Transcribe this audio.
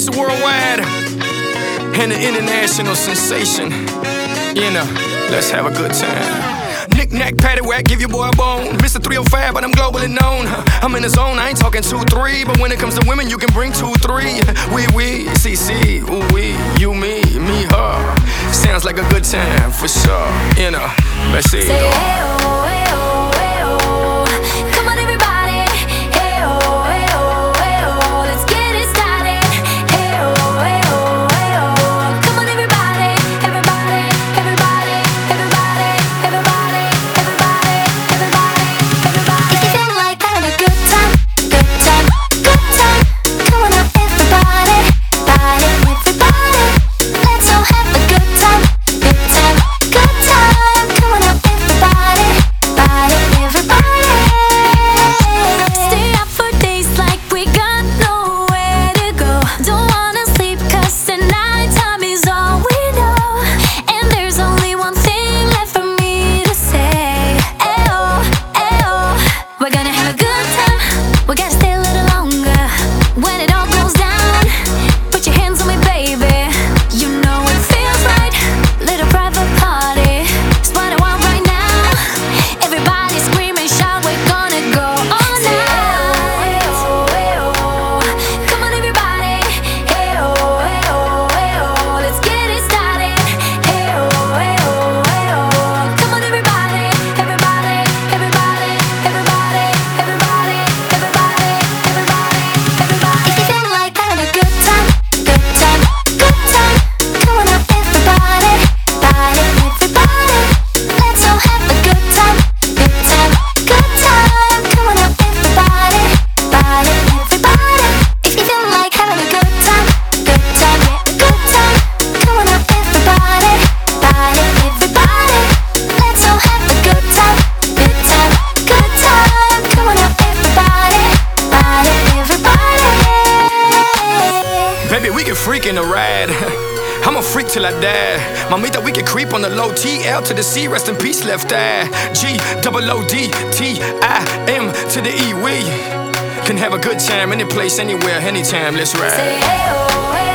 Mr. Worldwide and the international sensation. You know, let's have a good time. Knick knack, patty whack, give your boy a bone. Mr. 305, but I'm globally known. I'm in the zone, I ain't talking 2 3. But when it comes to women, you can bring 2 3. We, we, CC, ooh, we, you, me, me, her. Sounds like a good time for sure. You know, let's see. Say, hey, oh, hey, oh. Can freak in the ride. I'm a freak till I die. Mamita, we can creep on the low T, L to the C, rest in peace, left eye. G, double O D, T, I, M to the E. We can have a good time any place, anywhere, anytime. Let's ride. Say, hey, oh, hey,